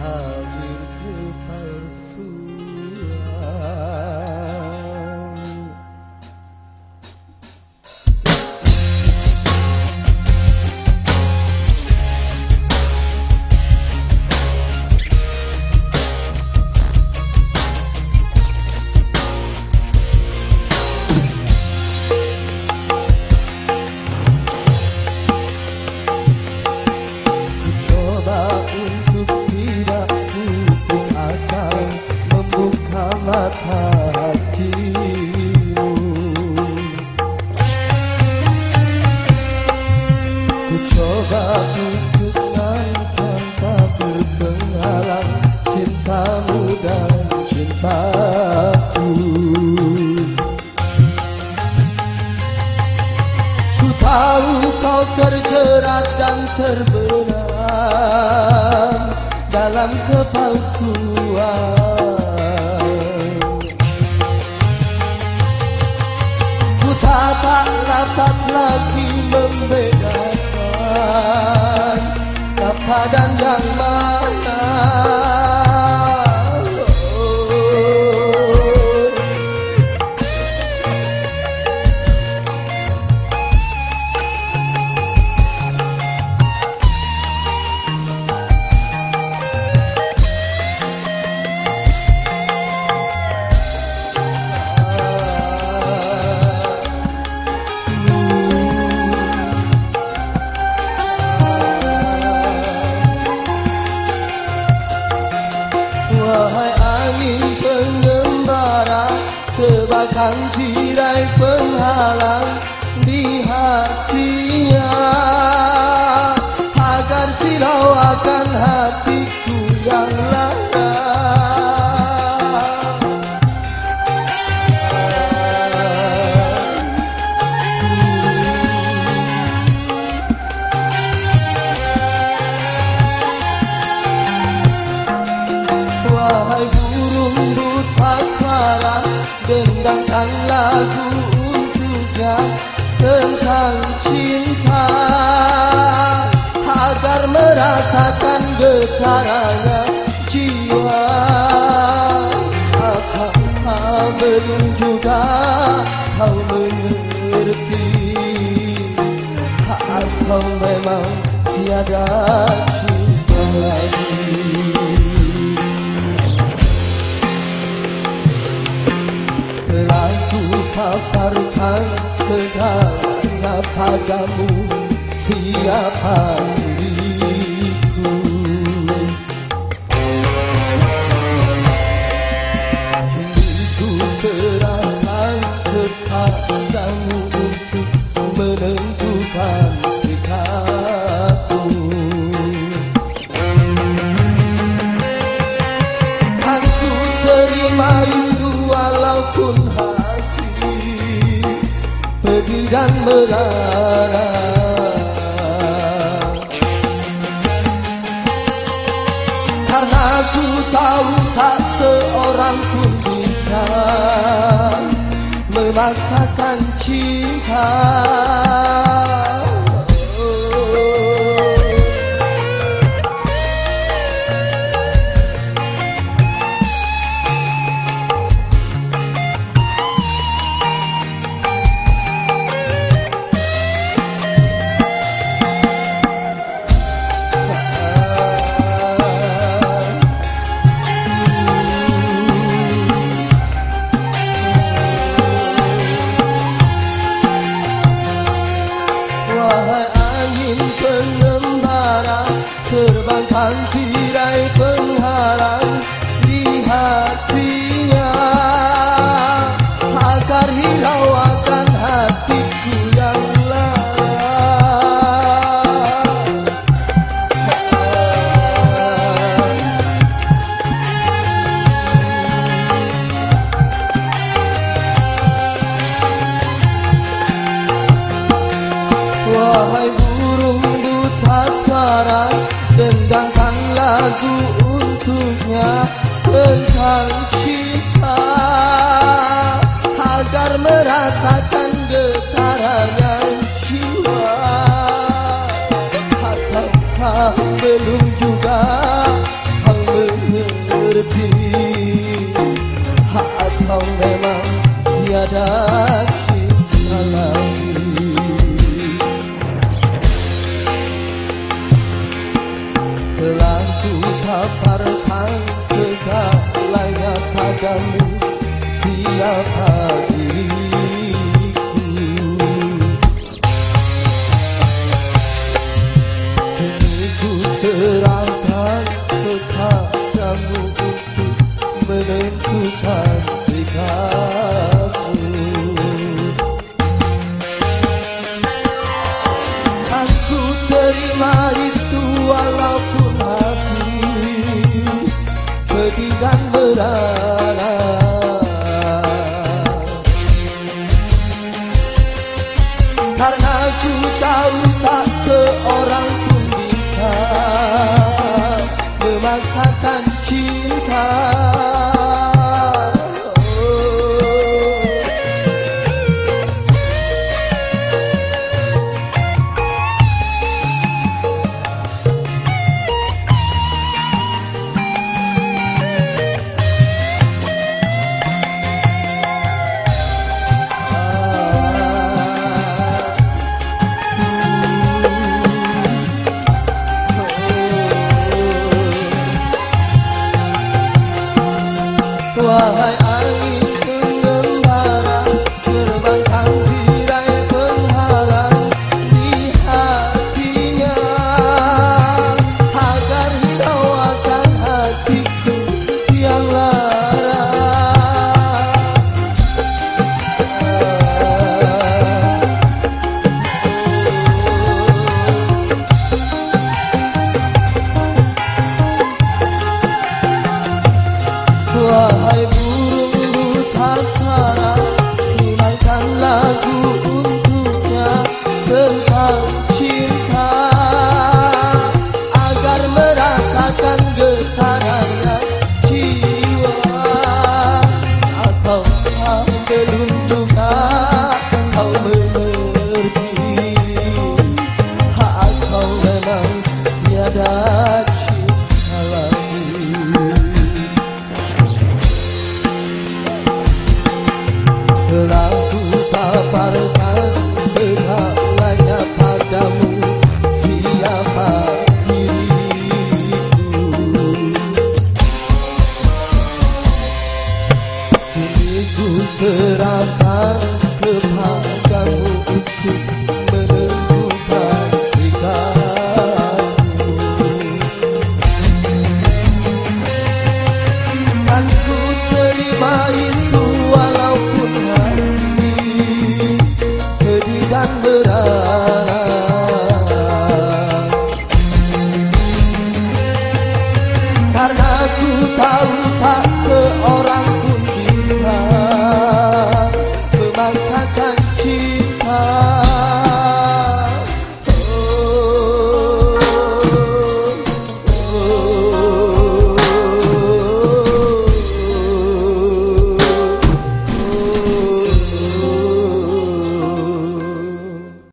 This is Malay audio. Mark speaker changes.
Speaker 1: Uh... Ku coba untuk nangkang tak berpenghalang cintamu dan cintaku. Ku tahu kau terjerat dan terbenam dalam kepalsuan Tak dapat lagi membedakan siapa dan yang mana Tebakan tirai penghalang di hatinya. Agar silau akan hatiku Dendangkan lagu untuknya Tentang cinta. Agar merasakan getarannya jiwa. Apakah belum juga kau mengerti? Atau memang tiada cinta? lagi paparkan segalanya padamu Siapa Pedih dan merana Karena ku tahu tak seorang pun bisa Memaksakan cinta Terbangkan tirai penghalang cinta Agar merasakan getarannya jiwa Ataukah belum juga kau mengerti Atau memang tiada padamu Siapa diriku Karena ku tahu tak seorang pun bisa Memaksakan cinta Ku serahkan kepadamu untuk heart.